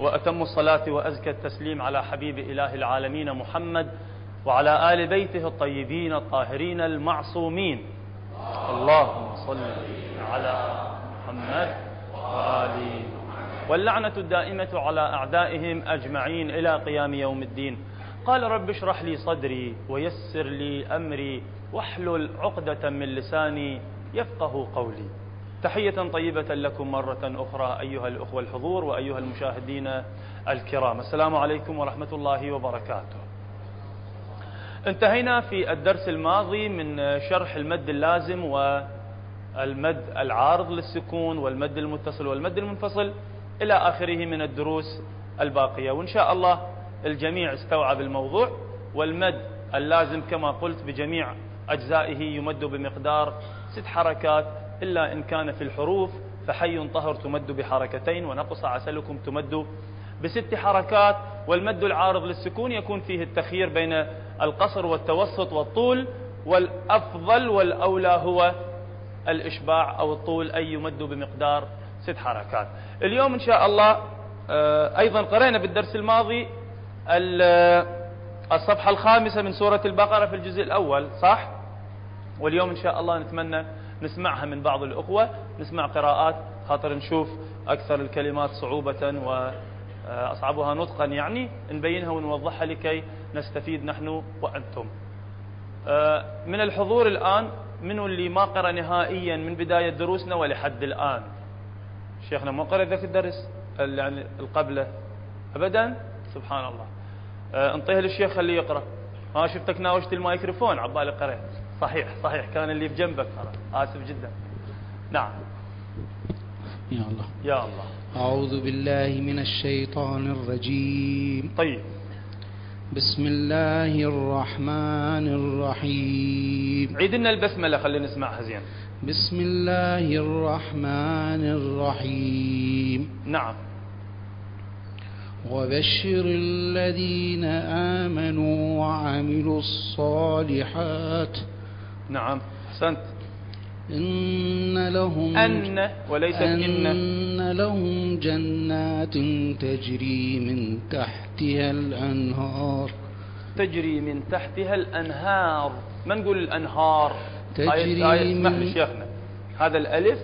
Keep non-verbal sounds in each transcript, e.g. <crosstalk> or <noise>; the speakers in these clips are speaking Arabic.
وأتم الصلاة وأزكى التسليم على حبيب إله العالمين محمد وعلى آل بيته الطيبين الطاهرين المعصومين. اللهم صل على محمد وآل واللعنة الدائمة على أعدائهم أجمعين إلى قيام يوم الدين. قال رب اشرح لي صدري ويسر لي أمري واحلل عقدة من لساني يفقه قولي. تحية طيبة لكم مرة أخرى أيها الأخوة الحضور وأيها المشاهدين الكرام. السلام عليكم ورحمة الله وبركاته. انتهينا في الدرس الماضي من شرح المد اللازم والمد العارض للسكون والمد المتصل والمد المنفصل إلى آخره من الدروس الباقية. وإن شاء الله الجميع استوعب الموضوع. والمد اللازم كما قلت بجميع أجزائه يمد بمقدار ست حركات إلا إن كان في الحروف فحي طهر تمد بحركتين ونقص عسلكم تمد بست حركات والمد العارض للسكون يكون فيه التخيير بين القصر والتوسط والطول والأفضل والأولى هو الإشباع أو الطول أي يمد بمقدار ست حركات. اليوم إن شاء الله آه، أيضا قرأنا بالدرس الماضي الصفحة الخامسة من سورة البقرة في الجزء الأول صح؟ واليوم إن شاء الله نتمنى نسمعها من بعض الأخوة. نسمع قراءات خاطر نشوف أكثر الكلمات صعوبة وأصعبها نطقا يعني. نبينها ونوضحها لكي نستفيد نحن وأنتم. آه، من الحضور الآن منو اللي ما قرأ نهائيا من بداية دروسنا ولحد الآن؟ شيخنا ما قرأ ذاك الدرس يعني القبلة أبدا؟ سبحان الله. آه، انطيه للشيخ خليه يقرأ. ها شفتك ناوشت الميكروفون عبالي قرأت. صحيح صحيح. كان اللي بجنبك ترى. آسف جدا. نعم. يا الله. يا الله. أعوذ بالله من الشيطان الرجيم. طيب. بسم الله الرحمن الرحيم. عيد لنا البسملة خلينا نسمعها زين. بسم الله الرحمن الرحيم. نعم. وبشر الذين آمنوا وعملوا الصالحات نعم أحسنت. إن لهم أن وليست إن. أن لهم جنات تجري من تحتها الأنهار. تجري من تحتها الأنهار. ما نقول الأنهار؟ تجري آية آية اسمح من- لي شيخنا هذا الألف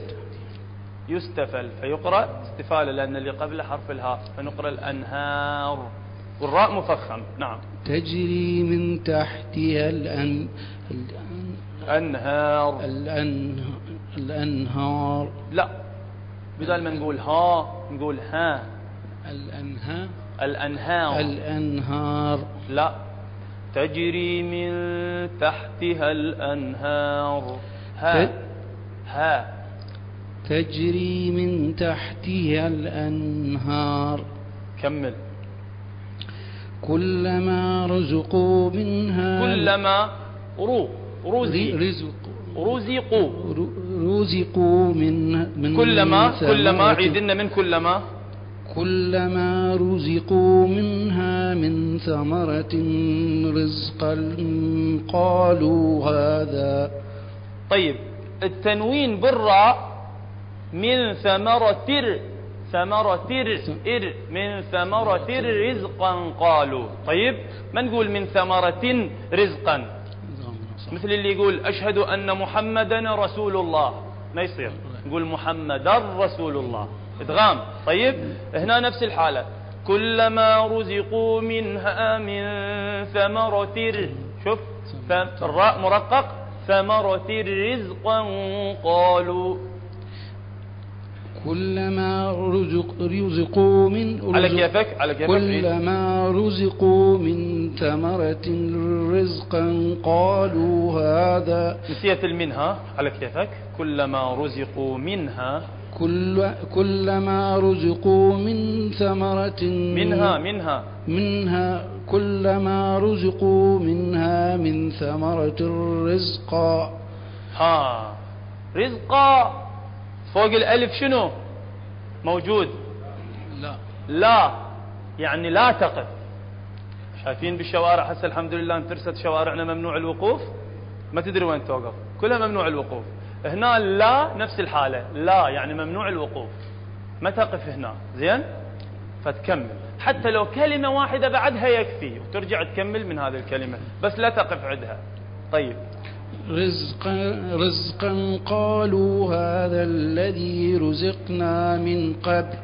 يستفل فيقرأ استفالة لأن اللي قبله حرف الهاء فنقرأ الأنهار. والراء مفخم. نعم. تجري من تحتها الأن- أنهار الأن الأنهار. لا. بدل ما نقول ها نقول ها. الأنهار. الأنهار. الأنهار. لا. تجري من تحتها الأنهار. ها. ت- ها. تجري من تحتها الأنهار. كمل. كلما رزقوا منها. كلما رو رزق. رزقوا رزقوا من من كلما كلما عيدنا من كلما. كلما رزقوا منها من ثمرة رزقا قالوا هذا. طيب التنوين بالراء من ثمرة ثمرة إر من ثمرة رزقا قالوا. طيب ما نقول من ثمرة رزقا؟ مثل اللي يقول أشهد أن محمدا رسول الله ما يصير. نقول محمدا رسول الله ادغام طيب هنا نفس الحالة. كلما رزقوا منها من ثمرة شوف الراء مرقق. ثمرة رزقا قالوا كلما رزق رزقوا من على رزق- كيفك؟ على كيفك. كلما رزقوا من ثمرة رزقا قالوا هذا نسيت المنها. على كيفك؟ كلما رزقوا منها. كل كلما رزقوا من ثمرة منها منها. منها. كلما رزقوا منها من ثمرة رزقا. ها. رزقا. فوق الألف شنو؟ موجود. لا. لا. يعني لا تقف. شايفين بالشوارع؟ هسه الحمد لله انترست شوارعنا ممنوع الوقوف. ما تدري وين توقف. كلها ممنوع الوقوف. هنا لا نفس الحالة. لا يعني ممنوع الوقوف. ما تقف هنا. زين؟ فتكمل. حتى لو كلمة واحدة بعدها يكفي وترجع تكمل من هذه الكلمة. بس لا تقف عندها. طيب. رزقا, رزقا قالوا هذا الذي رزقنا من قبل.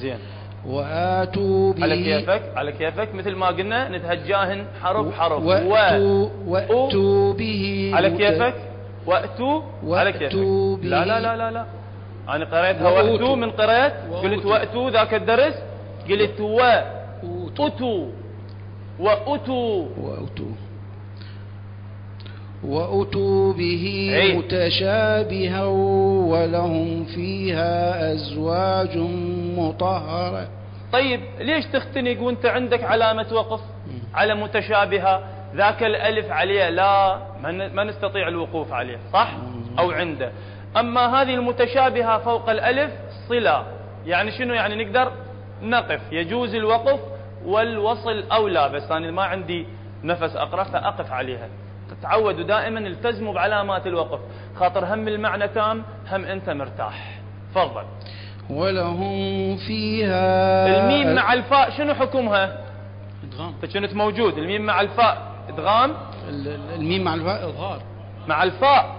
زين. وآتوا به على كيفك؟ على كيفك؟ مثل ما قلنا نتهجاهن حرف حرف وأتوا, وأتوا به على كيفك؟ وأتوا على كيفك. لا لا لا لا لا. أنا قريتها. وأتوا. من قريت. قلت. وأتوا. ذاك الدرس. قلت وأتوا. وأتوا. وأتوا. وأتوا به عيد. متشابها ولهم فيها أزواج مطهرة. طيب ليش تختنق وانت عندك علامة وقف على متشابهة؟ ذاك الألف عليه لا ما نستطيع الوقوف عليه صح؟ أو عنده. أما هذه المتشابهة فوق الألف صلة. يعني شنو يعني نقدر؟ نقف. يجوز الوقف والوصل أولى. بس أنا ما عندي نفس أقرأ فأقف عليها. تعودوا دائما التزموا بعلامات الوقف. خاطر هم المعنى تام هم أنت مرتاح. تفضل. ولهم فيها الميم مع الفاء شنو حكمها؟ إدغام. انت كنت موجود؟ الميم مع الفاء إدغام؟ ال- ال- الميم مع الفاء إظهار. مع الفاء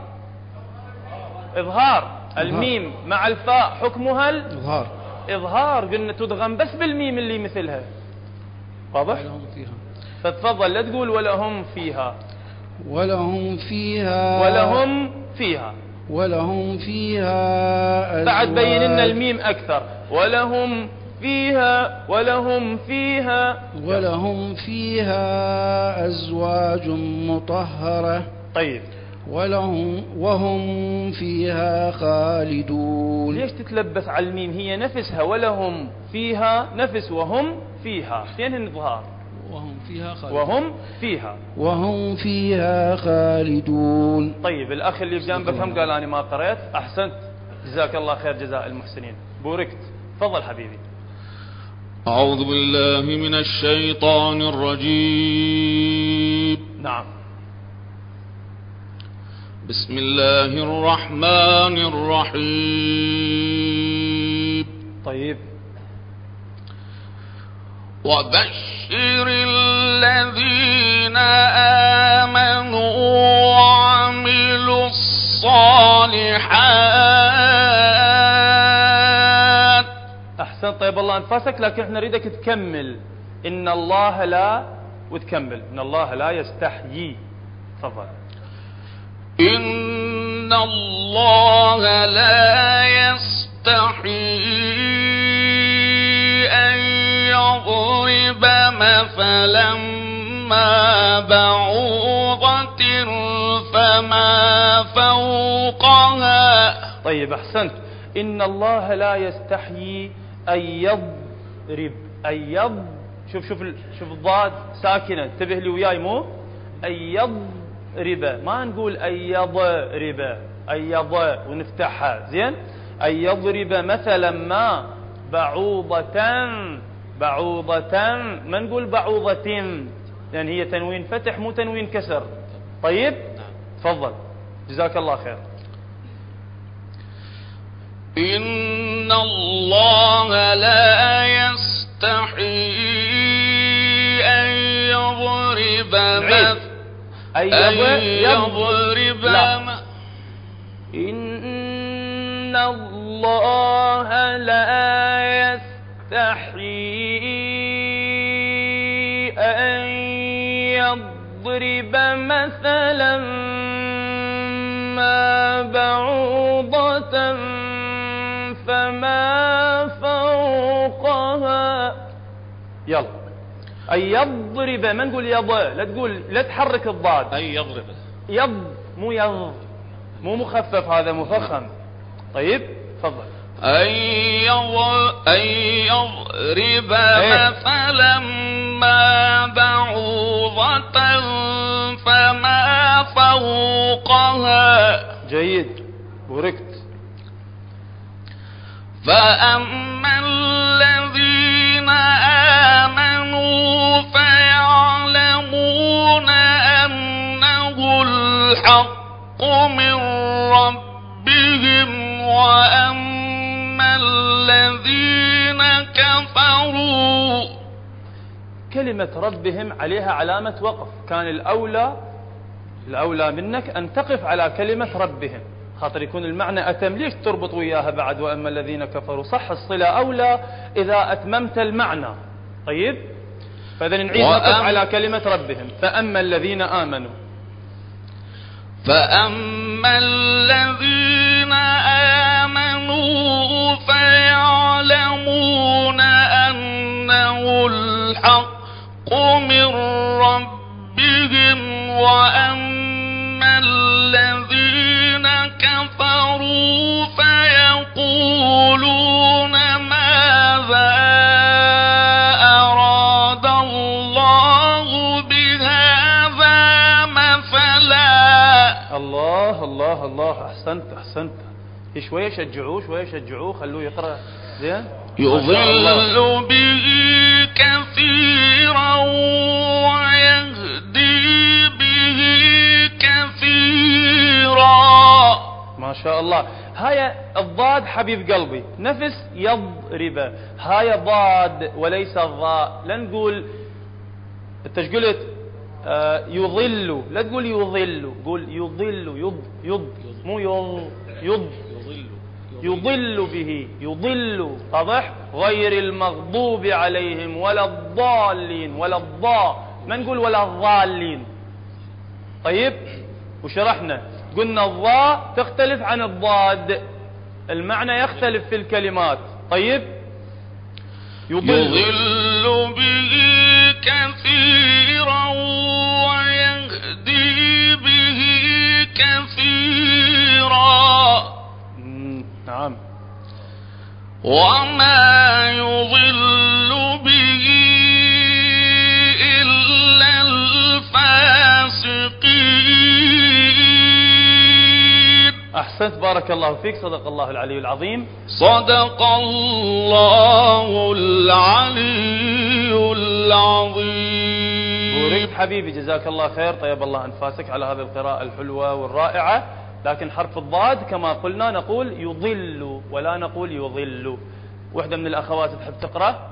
إظهار. الميم مع الفاء حكمها إظهار. الاظهار قلنا تدغم بس بالميم اللي مثلها. واضح؟ ولهم فيها. فتفضل لا تقول ولهم فيها. ولهم فيها ولهم فيها. ولهم فيها بعد بين لنا الميم أكثر. ولهم فيها ولهم فيها. ولهم فيها أزواج مطهرة. طيب. ولهم وهم فيها خالدون. ليش تتلبس على الميم؟ هي نفسها. ولهم فيها نفس وهم فيها. فين الإظهار؟ وهم فيها خالدون. وهم فيها. وهم فيها خالدون. طيب الأخ اللي بجنبك هم قال أنا ما قريت أحسنت. جزاك الله خير جزاء المحسنين. بوركت. تفضل حبيبي. أعوذ بالله من الشيطان الرجيم. نعم. بسم الله الرحمن الرحيم. طيب. وبشر الذين آمنوا وعملوا الصالحات أحسنت طيب الله أنفاسك لكن إحنا نريدك تكمل. إن الله لا وتكمل. إن الله لا يستحيي. تفضل. إن الله لا يستحيي يضرب مثلا ما بعوضة فما فوقها. طيب أحسنت. إن الله لا يستحيي أن يضرب أن يض شوف شوف شوف الضاد ساكنة انتبه لي وياي مو؟ أن يضرب. ما نقول أن يضرب أن يض ونفتحها. زين؟ أن يضرب مثلا ما بعوضة بعوضة ما نقول بعوضة؟ لأن هي تنوين فتح مو تنوين كسر. طيب؟ تفضل. جزاك الله خير. إن الله لا يستحيي أن يضرب مثلا أي أن يض- يضرب إن الله لا يضرب مثلا ما بعوضة فما فوقها. يلا. أن يضرب ما نقول يض لا تقول لا تحرك الضاد. أن يضرب. يض مو يض. مو مخفف هذا مفخم. طيب تفضل. أن يضرب إيه. مثلا ما بعوضة فما فوقها. جيد. بوركت فأما الذين آمنوا فيعلمون أنه الحق من ربهم وأما الذين كفروا كلمة ربهم عليها علامة وقف. كان الأولى الأولى منك أن تقف على كلمة ربهم. خاطر يكون المعنى أتم. ليش تربط وياها بعد؟ وأما الذين كفروا صح الصلة أولى إذا أتممت المعنى. طيب؟ فإذا نعيد نقف على كلمة ربهم. فأما الذين آمنوا. فأما الذين آمنوا فيعلمون أنه الحق. من ربهم وأما الذين كفروا فيقولون ماذا أراد الله بهذا مثلا الله الله الله. أحسنت أحسنت. شوية شجعوه شوية شجعوه. خلوه يقرأ. زين؟ يضل به كثيرا ويهدي به كثيرا. ما شاء الله. هاي الضاد حبيب قلبي. نفس يضرب. هاي ضاد وليس الضاء لا نقول انت إيش قلت؟ آه يضل. لا تقول يضل. قول يضل. يض يض. مو يض يض. يضل به. يضل. واضح؟ غير المغضوب عليهم ولا الضالين ولا الضاء ما نقول ولا الضالين. طيب وشرحنا. قلنا الضاء تختلف عن الضاد. المعنى يختلف في الكلمات. طيب يضل, يضل به كثيرا وما يضل به إلا الفاسقين أحسنت بارك الله فيك صدق الله العلي العظيم. صدق الله العلي العظيم. وريت حبيبي جزاك الله خير. طيب الله أنفاسك على هذه القراءة الحلوة والرائعة. لكن حرف الضاد كما قلنا نقول يضل. ولا نقول يضل. وحدة من الأخوات تحب تقرأ؟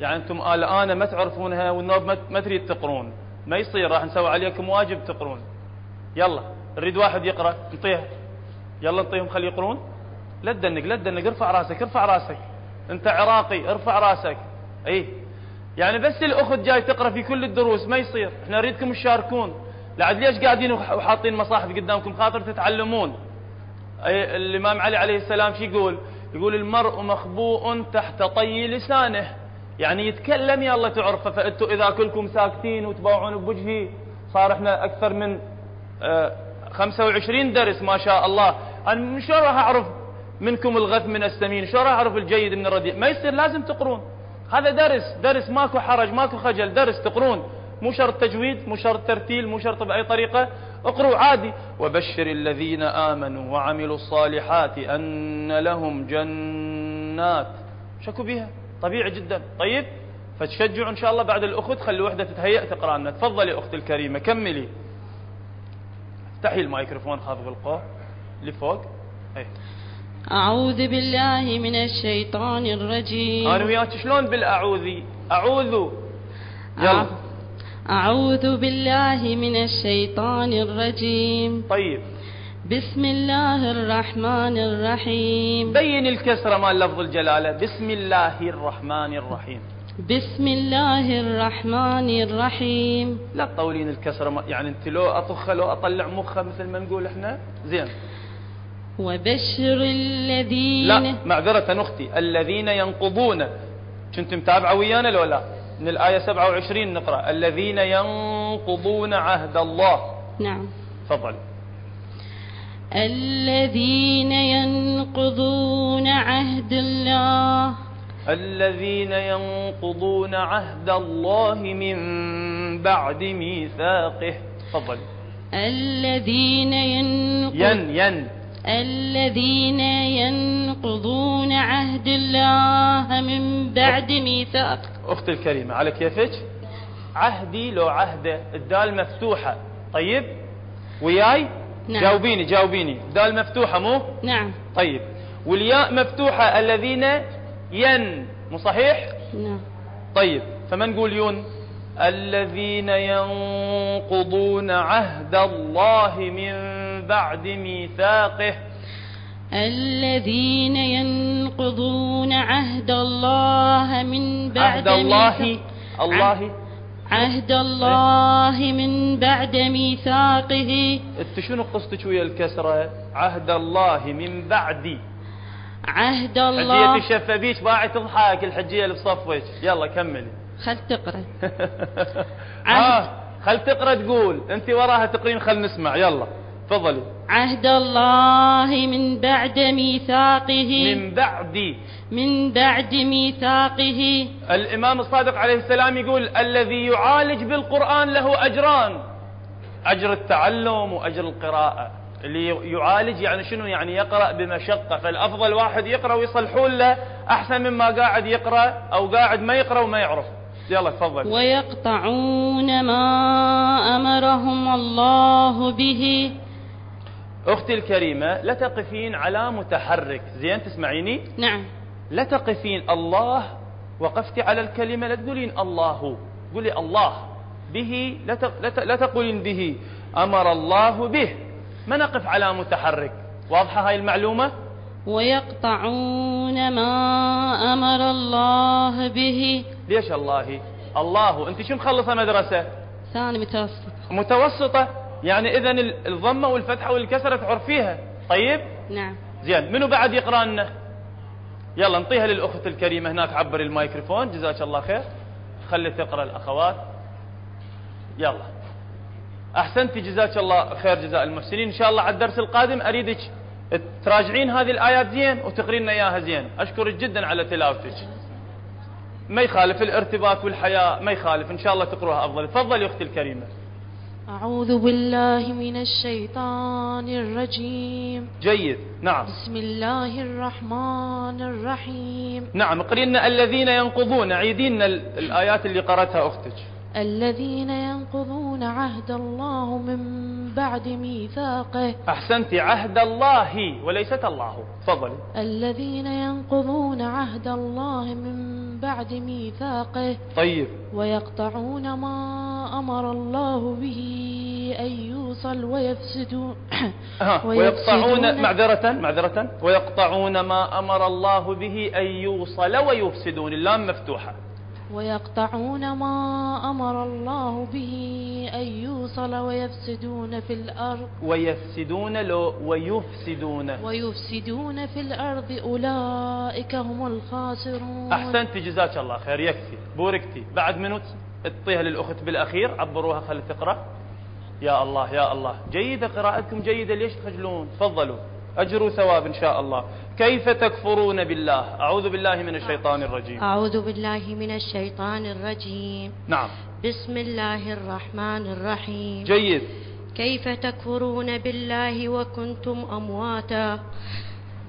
يعني أنتم الآن ما تعرفونها والنوب ما- تريد تقرون. ما يصير راح نسوي عليكم واجب تقرون. يلا نريد واحد يقرأ نطيه يلا نطيهم خلي يقرون. لا تدنق لا تدنق ارفع راسك ارفع راسك. أنت عراقي ارفع راسك. إي. يعني بس الأخت جاي تقرأ في كل الدروس ما يصير. إحنا نريدكم تشاركون. لعد ليش قاعدين وح- وحاطين مصاحف قدامكم؟ خاطر تتعلمون. أي الإمام علي عليه السلام شو يقول؟ يقول المرء مخبوء تحت طي لسانه. يعني يتكلم يلا تعرفه فأنتوا إذا كلكم ساكتين وتباوعون بوجهي صار إحنا أكثر من آه، 25 درس ما شاء الله. من شلون راح أعرف منكم الغث من السمين؟ شلون راح أعرف الجيد من الرديء؟ ما يصير لازم تقرون. هذا درس درس ماكو حرج ماكو خجل درس تقرون. مو شرط تجويد مو شرط ترتيل مو شرط بأي طريقة. اقروا عادي. وبشر الذين آمنوا وعملوا الصالحات أن لهم جنات. شكوا بها. طبيعي جدا. طيب؟ فتشجعوا إن شاء الله بعد الأخت خلي وحدة تتهيأ تقرأ لنا تفضلي أختي الكريمة كملي. افتحي الميكروفون خافض القوة لفوق إيه. أعوذ بالله من الشيطان الرجيم. أنا وياك شلون بالأعوذي؟ أعوذ. يلا. أعوذ بالله من الشيطان الرجيم. طيب. بسم الله الرحمن الرحيم. بين الكسره مال لفظ الجلالة. بسم الله الرحمن الرحيم. بسم الله الرحمن الرحيم. لا تطولين الكسره ما- يعني انت لو اطخه لو أطلع مخه مثل ما نقول إحنا. زين. وبشر الذين لا معذرة أختي. الذين ينقضون. كنت متابعة ويانا لو لا؟ من الآية 27 نقرأ. الذين ينقضون عهد الله. نعم. تفضل. الذين ينقضون عهد الله. الذين ينقضون عهد الله من بعد ميثاقه. تفضل. الذين ينقضون ين ين. الذين ينقضون عهد الله من بعد ميثاق. أختي الكريمة على كيفك؟ عهدي لو عهده الدال مفتوحة. طيب؟ وياي؟ نعم. جاوبيني جاوبيني. دال مفتوحة مو؟ نعم. طيب. والياء مفتوحة الذين ين مو صحيح؟ نعم. طيب. فما نقول يون؟ الذين ينقضون عهد الله من بعد ميثاقه. الذين ينقضون عهد الله من بعد عهد الله الله. عهد الله من بعد ميثاقه. إنت شنو قصتك ويا الكسرة؟ عهد الله من بعد. عهد حجية الله. الشفابيش باعي تضحك الحجية اللي بصفك يلا كملي. خل تقرأ. <laughs> آه خل تقرأ تقول. أنت وراها تقرين خل نسمع. يلا. تفضلي عهد الله من بعد ميثاقه. من بعد. من بعد ميثاقه. الإمام الصادق عليه السلام يقول الذي يعالج بالقرآن له أجران. أجر التعلم وأجر القراءة. اللي يعالج يعني شنو؟ يعني يقرأ بمشقة. فالأفضل واحد يقرأ ويصلحون له أحسن مما قاعد يقرأ أو قاعد ما يقرأ وما يعرف. يلا تفضل. ويقطعون ما أمرهم الله به. أختي الكريمة لا تقفين على متحرك. زين تسمعيني؟ نعم. لا تقفين. الله وقفتي على الكلمة لا تقولين الله. قولي الله. به لا تقولين به. أمر الله به. ما نقف على متحرك؟ واضحة هاي المعلومة؟ ويقطعون ما أمر الله به. ليش الله؟ الله. أنت شو مخلصة مدرسة؟ ثاني متوسط. متوسطة؟ يعني إذا ال- الضمة والفتحة والكسرة تعرفيها طيب؟ نعم. زين منو بعد يقرأ لنا يلا نعطيها للأخت الكريمة هناك عبر الميكروفون. جزاك الله خير. خلي تقرأ الأخوات. يلا. أحسنتي جزاك الله خير جزاء المحسنين. إن شاء الله على الدرس القادم أريدك تراجعين هذه الآيات زين وتقرين لنا إياها زين. أشكرك جدا على تلاوتك. ما يخالف الارتباط والحياة ما يخالف. إن شاء الله تقروها أفضل. تفضلي أختي الكريمة. أعوذ بالله من الشيطان الرجيم. جيد. نعم. بسم الله الرحمن الرحيم. نعم. قرينا الذين ينقضون عيدين ال- الآيات اللي قرأتها أختك. الذين ينقضون عهد الله من بعد ميثاقه. أحسنتي عهد الله وليست الله. تفضلي. الذين ينقضون عهد الله من بعد ميثاقه طيب. ويقطعون ما أمر الله به أن يوصل <clears throat> ويفسدون ويقطعون معذرة معذرة. ويقطعون ما أمر الله به أن يوصل ويفسدون. اللام مفتوحة. ويقطعون ما أمر الله به أن يوصل ويفسدون في الأرض. ويفسدون لو ويفسدون. ويفسدون في الأرض أولئك هم الخاسرون. أحسنتي جزاك الله خير. يكفي. بوركتي. بعد منو اعطيها للأخت بالأخير. عبروها خلي تقرأ يا الله يا الله. جيدة قراءتكم جيدة ليش تخجلون؟ تفضلوا. أجر وثواب إن شاء الله. كيف تكفرون بالله؟ أعوذ بالله من الشيطان الرجيم. أعوذ بالله من الشيطان الرجيم. نعم. بسم الله الرحمن الرحيم. جيد. كيف تكفرون بالله وكنتم أمواتا؟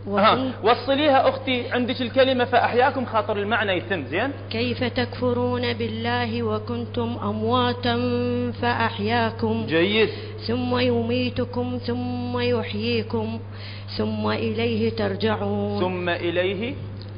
وكن... وصليها أختي عندك الكلمة فأحياكم خاطر المعنى يتم زين؟ كيف تكفرون بالله وكنتم أمواتا فأحياكم. جيد. ثم يميتكم ثم يحييكم ثم إليه ترجعون. ثم إليه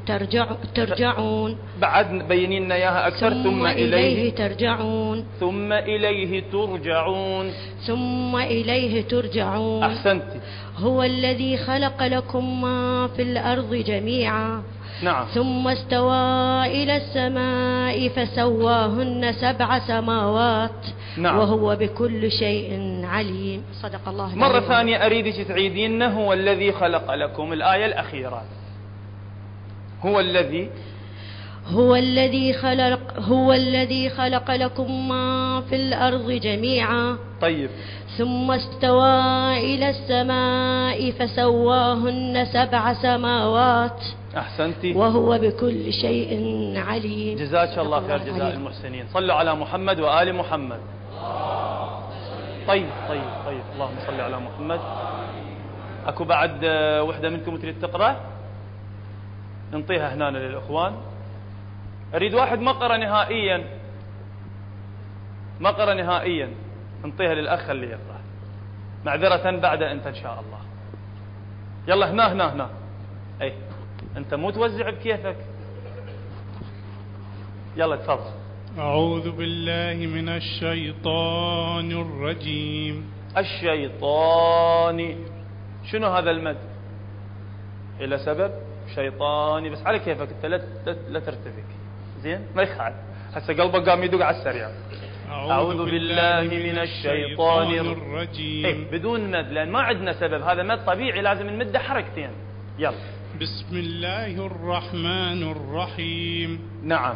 ترجع ترجعون. بعد بيني لنا إياها أكثر ثم إليه. ترجعون. ثم إليه ترجعون. ثم إليه ترجعون. أحسنتي هو الذي خلق لكم ما في الأرض جميعا. نعم. ثم استوى إلى السماء فسواهن سبع سماوات. نعم. وهو بكل شيء عليم. صدق الله مرة. ثانية أريدك تعيدين. هو الذي خلق لكم الآية الأخيرة. هو الذي هو الذي خلق هو الذي خلق لكم ما في الأرض جميعا. طيب. ثم استوى إلى السماء فسواهن سبع سماوات. أحسنتي وهو بكل شيء عليم. جزاك الله خير جزاء. المحسنين. صلوا على محمد وآل محمد. طيب طيب طيب. اللهم صل على محمد. أكو بعد آه، وحدة منكم تريد تقرأ؟ ننطيها هنا للإخوان. أريد واحد ما قرأ نهائيا. ما قرأ نهائيا. ننطيها للأخ اللي يقرأ. معذرة بعد أنت إن شاء الله. يلا هنا هنا هنا. أي أنت مو توزع بكيفك. يلا تفضل. أعوذ بالله من الشيطان الرجيم. الشيطاني شنو هذا المد؟ إلى سبب؟ شيطاني. بس على كيفك أنت لا لا, ترتبك زين؟ ما يخالف. هسه قلبك قام يدق على السريع. أعوذ بالله من الشيطان الرجيم. إيه بدون مد لأن ما عندنا سبب. هذا مد طبيعي لازم نمده حركتين. يلا. بسم الله الرحمن الرحيم. نعم.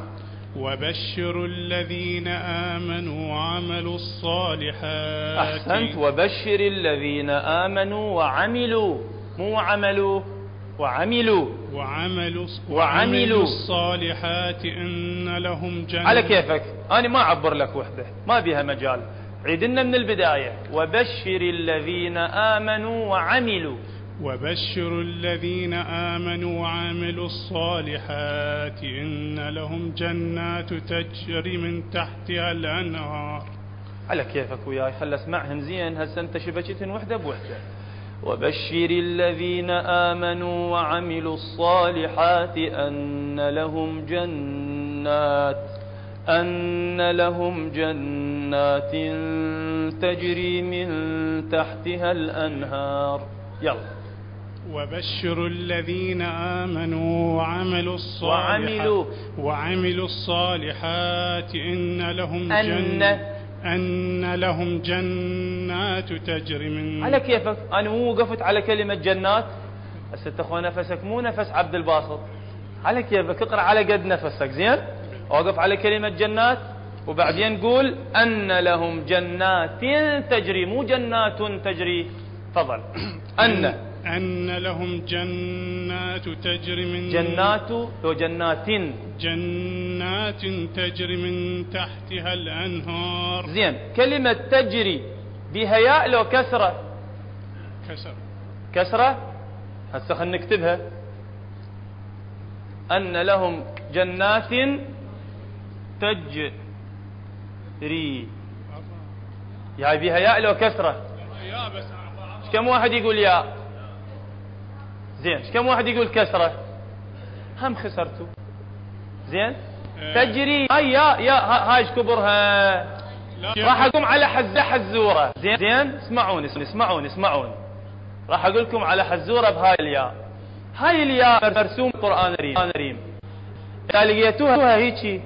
وبشر الذين آمنوا وعملوا الصالحات. أحسنت. وبشر الذين آمنوا وعملوا مو عملوا وعملوا. وعملوا وعملوا. الصالحات إن لهم جنة. على كيفك؟ أنا ما أعبر لك وحدة ما بيها مجال. عيدنا من البداية. وبشر الذين آمنوا وعملوا. وبشر الذين آمنوا وعملوا الصالحات إن لهم جنات تجري من تحتها الأنهار. على كيفك وياي خل اسمعهن زين هسه انت شبكتهن وحدة بوحدة. وبشر الذين آمنوا وعملوا الصالحات أن لهم جنات أن لهم جنات تجري من تحتها الأنهار. يلا. وبشر الذين آمنوا وعملوا الصالحات وعملوا. وعملوا الصالحات إن لهم أن جنة أن لهم جنات تجري من على كيفك أنا مو وقفت على كلمة جنات. هسه تاخذ نفسك مو نفس عبد الباسط. على كيفك اقرأ على قد نفسك. زين؟ أوقف على كلمة جنات وبعدين قول أن لهم جنات تجري مو جنات تجري. تفضل. أن أن لهم جنات تجري من جنات لو جنات جنات تجري من تحتها الأنهار. زين. كلمة تجري بها ياء لو كسرة. كسر كسرة؟ هسه خلينا نكتبها. أن لهم جنات تجري. يا بها ياء لو كسرة. يا بس. كم واحد يقول ياء؟ زين كم واحد يقول كسرة؟ هم خسرتوا. زين؟ تجري. هاي يا يا ها- هاي كبرها؟ راح أقوم على حزة حزورة. زين؟ زين؟ اسمعوني اسمعوني اسمعوني. راح أقول لكم على حزورة بهاي الياء. هاي الياء مرسوم قرآن الكريم. إذا لقيتوها هيجي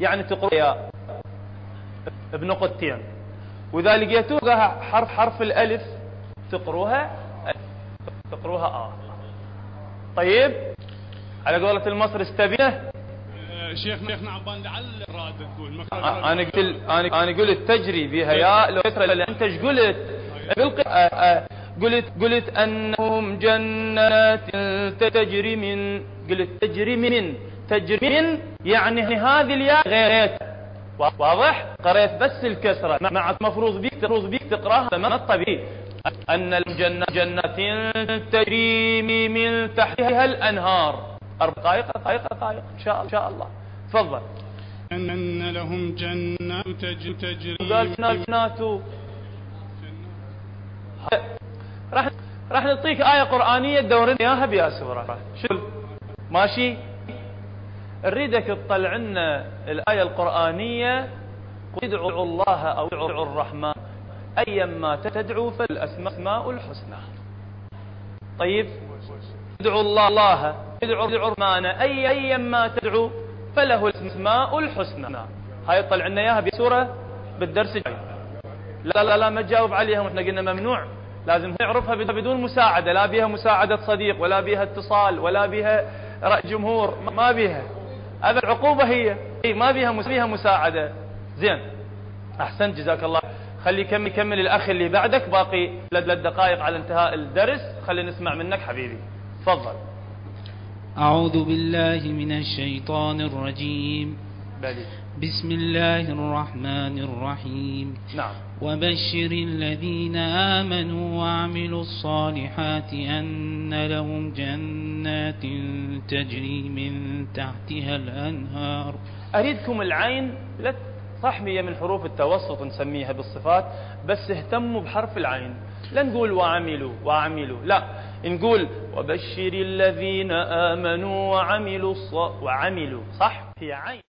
يعني تقرأ ياء بنقطتين. وإذا لقيتوها حرف حرف الألف تقروها. تقروها؟ آه. طيب. على قولة المصري استبينه. آه، شيخنا شيخنا عبان لعل راد تقول. آه، أنا قلت أنا أنا قلت تجري بها ياء لو لأن أنت إيش قلت؟ بالق- آه، قلت قلت أنهم جنات تجري من قلت تجري من تجري من يعني هذه الياء غيرت واضح؟ قريت بس الكسرة. مع مفروض بيك مفروض بيك تقراها. ما الطبيعي أن الجنة جنات تجري من تحتها الأنهار. أربع دقائق دقائق دقائق. إن شاء الله إن شاء الله. تفضل. أن لهم جنات تج- تجري قال جنات راح راح نعطيك آية قرآنية تدورنا إياها بيا سورة. شو ماشي؟ نريدك تطلع لنا الآية القرآنية قل ادعوا الله أو ادعوا الرحمن. أيما تدعو فالأسماء الحسنى. طيب ادعوا الله الله ادعوا الرحمن. أي أيما تدعو فله الأسماء الحسنى. هاي طلع لنا إياها بسورة بالدرس الجاي. لا لا لا ما تجاوب عليها وإحنا قلنا ممنوع. لازم نعرفها بد- بدون مساعدة. لا بها مساعدة صديق ولا بها اتصال ولا بها رأي جمهور. ما- بها أبد عقوبة هي. ما بها مس- بها مساعدة. زين. أحسنت جزاك الله. خلي يكمل يكمل الأخ اللي بعدك باقي ثلاث دقائق على انتهاء الدرس. خلي نسمع منك حبيبي. تفضل. أعوذ بالله من الشيطان الرجيم. بلي. بسم الله الرحمن الرحيم. نعم. وبشر الذين آمنوا وعملوا الصالحات أن لهم جنات تجري من تحتها الأنهار. أريدكم العين لا صح هي من حروف التوسط نسميها بالصفات بس اهتموا بحرف العين. لا نقول وعملوا وعملوا لا. نقول وبشر الذين آمنوا وعملوا الص... وعملوا صح؟ هي عين.